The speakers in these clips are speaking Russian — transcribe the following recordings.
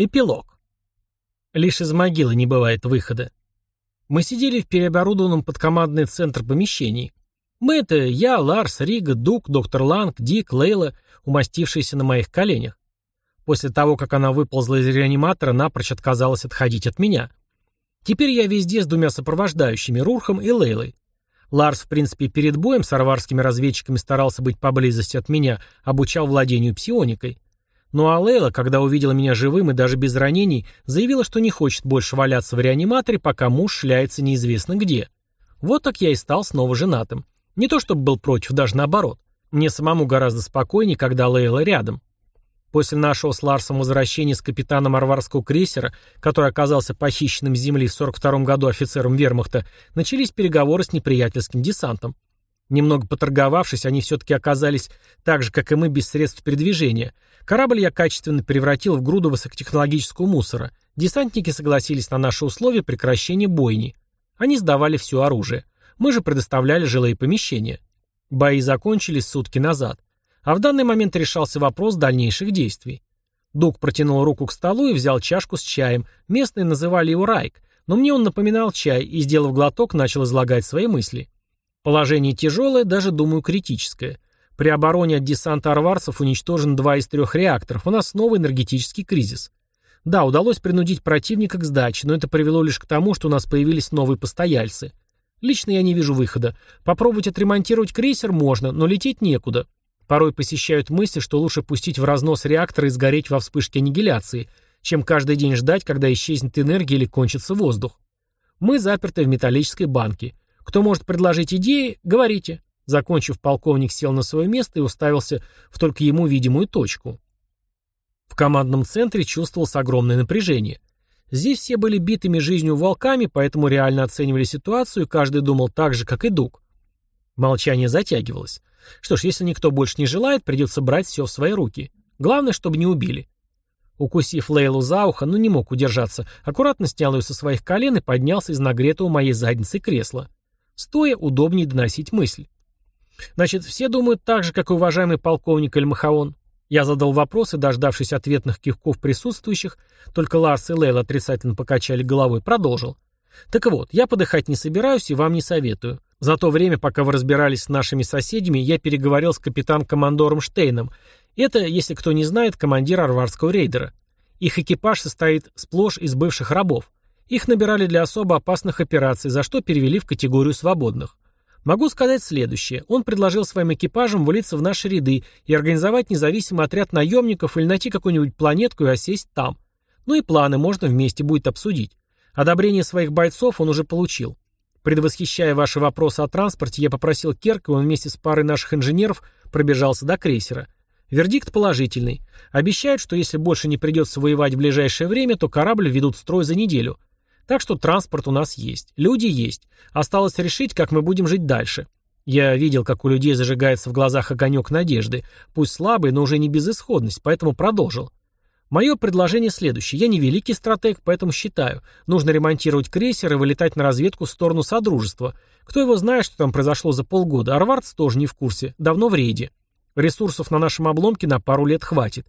Эпилог. Лишь из могилы не бывает выхода. Мы сидели в переоборудованном под командный центр помещении. Мы — это я, Ларс, Рига, Дук, доктор Ланг, Дик, Лейла, умастившиеся на моих коленях. После того, как она выползла из реаниматора, напрочь отказалась отходить от меня. Теперь я везде с двумя сопровождающими, Рурхом и Лейлой. Ларс, в принципе, перед боем с арварскими разведчиками старался быть поблизости от меня, обучал владению псионикой. Ну а Лейла, когда увидела меня живым и даже без ранений, заявила, что не хочет больше валяться в реаниматоре, пока муж шляется неизвестно где. Вот так я и стал снова женатым. Не то чтобы был против, даже наоборот. Мне самому гораздо спокойнее, когда Лейла рядом. После нашего с Ларсом возвращения с капитаном арварского крейсера, который оказался похищенным с земли в 42 году офицером вермахта, начались переговоры с неприятельским десантом. Немного поторговавшись, они все-таки оказались так же, как и мы, без средств передвижения. Корабль я качественно превратил в груду высокотехнологического мусора. Десантники согласились на наши условия прекращения бойни. Они сдавали все оружие. Мы же предоставляли жилые помещения. Бои закончились сутки назад. А в данный момент решался вопрос дальнейших действий. Дуг протянул руку к столу и взял чашку с чаем. Местные называли его Райк, но мне он напоминал чай и, сделав глоток, начал излагать свои мысли. Положение тяжелое, даже, думаю, критическое. При обороне от десанта арварцев уничтожен два из трех реакторов, у нас новый энергетический кризис. Да, удалось принудить противника к сдаче, но это привело лишь к тому, что у нас появились новые постояльцы. Лично я не вижу выхода. Попробовать отремонтировать крейсер можно, но лететь некуда. Порой посещают мысли, что лучше пустить в разнос реактора и сгореть во вспышке аннигиляции, чем каждый день ждать, когда исчезнет энергия или кончится воздух. Мы заперты в металлической банке. Кто может предложить идеи, говорите. Закончив, полковник сел на свое место и уставился в только ему видимую точку. В командном центре чувствовалось огромное напряжение. Здесь все были битыми жизнью волками, поэтому реально оценивали ситуацию, и каждый думал так же, как и Дуг. Молчание затягивалось. Что ж, если никто больше не желает, придется брать все в свои руки. Главное, чтобы не убили. Укусив Лейлу за ухо, но не мог удержаться, аккуратно снял ее со своих колен и поднялся из нагретого моей задницы кресла. Стоя, удобнее доносить мысль. Значит, все думают так же, как и уважаемый полковник Эльмахаон. Я задал вопрос и, дождавшись ответных кивков присутствующих, только Ларс и Лейл отрицательно покачали головой, продолжил. Так вот, я подыхать не собираюсь и вам не советую. За то время, пока вы разбирались с нашими соседями, я переговорил с капитан-командором Штейном. Это, если кто не знает, командир арварского рейдера. Их экипаж состоит сплошь из бывших рабов. Их набирали для особо опасных операций, за что перевели в категорию свободных. Могу сказать следующее. Он предложил своим экипажам влиться в наши ряды и организовать независимый отряд наемников или найти какую-нибудь планетку и осесть там. Ну и планы можно вместе будет обсудить. Одобрение своих бойцов он уже получил. Предвосхищая ваши вопросы о транспорте, я попросил Керка, он вместе с парой наших инженеров пробежался до крейсера. Вердикт положительный. Обещают, что если больше не придется воевать в ближайшее время, то корабль ведут в строй за неделю. Так что транспорт у нас есть, люди есть. Осталось решить, как мы будем жить дальше. Я видел, как у людей зажигается в глазах огонек надежды, пусть слабый, но уже не безысходность, поэтому продолжил. Мое предложение следующее. Я не великий стратег, поэтому считаю, нужно ремонтировать крейсер и вылетать на разведку в сторону Содружества. Кто его знает, что там произошло за полгода. Арвардс тоже не в курсе. Давно в рейде. Ресурсов на нашем обломке на пару лет хватит.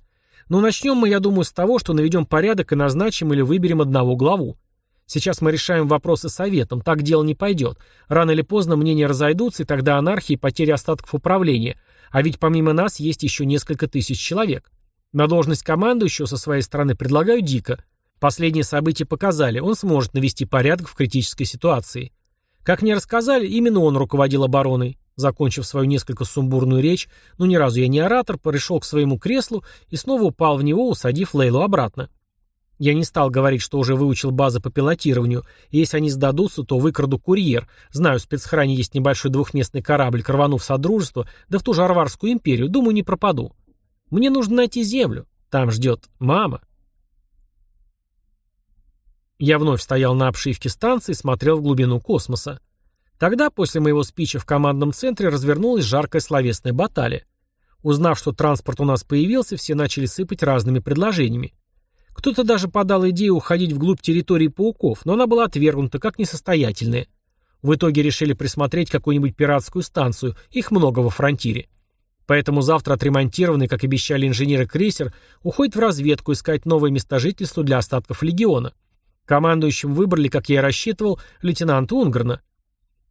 Но начнем мы, я думаю, с того, что наведем порядок и назначим или выберем одного главу. Сейчас мы решаем вопросы советом, так дело не пойдет. Рано или поздно мнения разойдутся, и тогда анархия и потеря остатков управления. А ведь помимо нас есть еще несколько тысяч человек. На должность командующего со своей стороны предлагаю Дика. Последние события показали, он сможет навести порядок в критической ситуации. Как мне рассказали, именно он руководил обороной. Закончив свою несколько сумбурную речь, но ни разу я не оратор, пришел к своему креслу и снова упал в него, усадив Лейлу обратно. Я не стал говорить, что уже выучил базы по пилотированию, если они сдадутся, то выкраду курьер. Знаю, в спецхране есть небольшой двухместный корабль, рвану в Содружество, да в ту же Арварскую империю, думаю, не пропаду. Мне нужно найти землю, там ждет мама. Я вновь стоял на обшивке станции и смотрел в глубину космоса. Тогда, после моего спича в командном центре, развернулась жаркая словесная баталия. Узнав, что транспорт у нас появился, все начали сыпать разными предложениями. Кто-то даже подал идею уходить вглубь территории пауков, но она была отвергнута как несостоятельная. В итоге решили присмотреть какую-нибудь пиратскую станцию, их много во фронтире. Поэтому завтра отремонтированный, как обещали инженеры, крейсер уходит в разведку искать новое место жительства для остатков легиона. Командующим выбрали, как я и рассчитывал, лейтенанта Унгарна.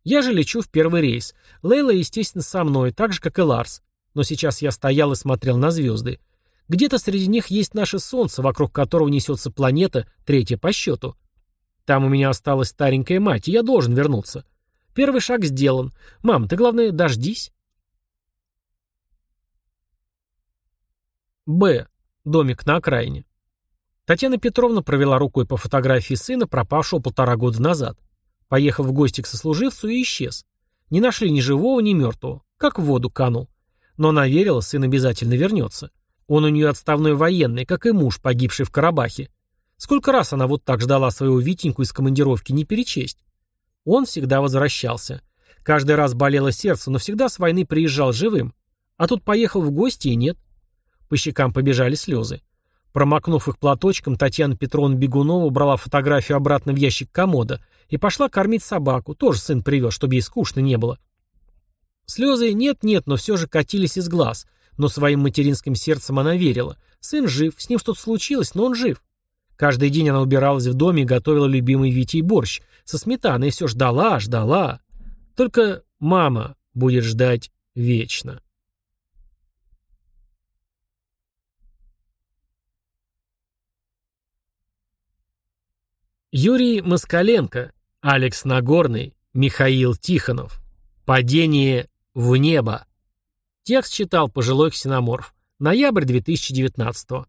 Я же лечу в первый рейс. Лейла, естественно, со мной, так же, как и Ларс. Но сейчас я стоял и смотрел на звезды. Где-то среди них есть наше Солнце, вокруг которого несется планета, третья по счету. Там у меня осталась старенькая мать, и я должен вернуться. Первый шаг сделан. Мам, ты, главное, дождись. Б. Домик на окраине. Татьяна Петровна провела рукой по фотографии сына, пропавшего полтора года назад. Поехал в гости к сослуживцу и исчез. Не нашли ни живого, ни мертвого. Как в воду канул. Но она верила, сын обязательно вернется. Он у нее отставной военный, как и муж, погибший в Карабахе. Сколько раз она вот так ждала своего Витеньку из командировки, не перечесть. Он всегда возвращался. Каждый раз болело сердце, но всегда с войны приезжал живым. А тут поехал в гости и нет. По щекам побежали слезы. Промокнув их платочком, Татьяна Петровна Бегунова убрала фотографию обратно в ящик комода и пошла кормить собаку, тоже сын привез, чтобы ей скучно не было. Слезы нет-нет, но все же катились из глаз, но своим материнским сердцем она верила. Сын жив, с ним что-то случилось, но он жив. Каждый день она убиралась в доме и готовила любимый Витей борщ. Со сметаной и все ждала, ждала. Только мама будет ждать вечно. Юрий Москаленко, Алекс Нагорный, Михаил Тихонов. Падение в небо. Текст читал пожилой ксеноморф. Ноябрь 2019 -го.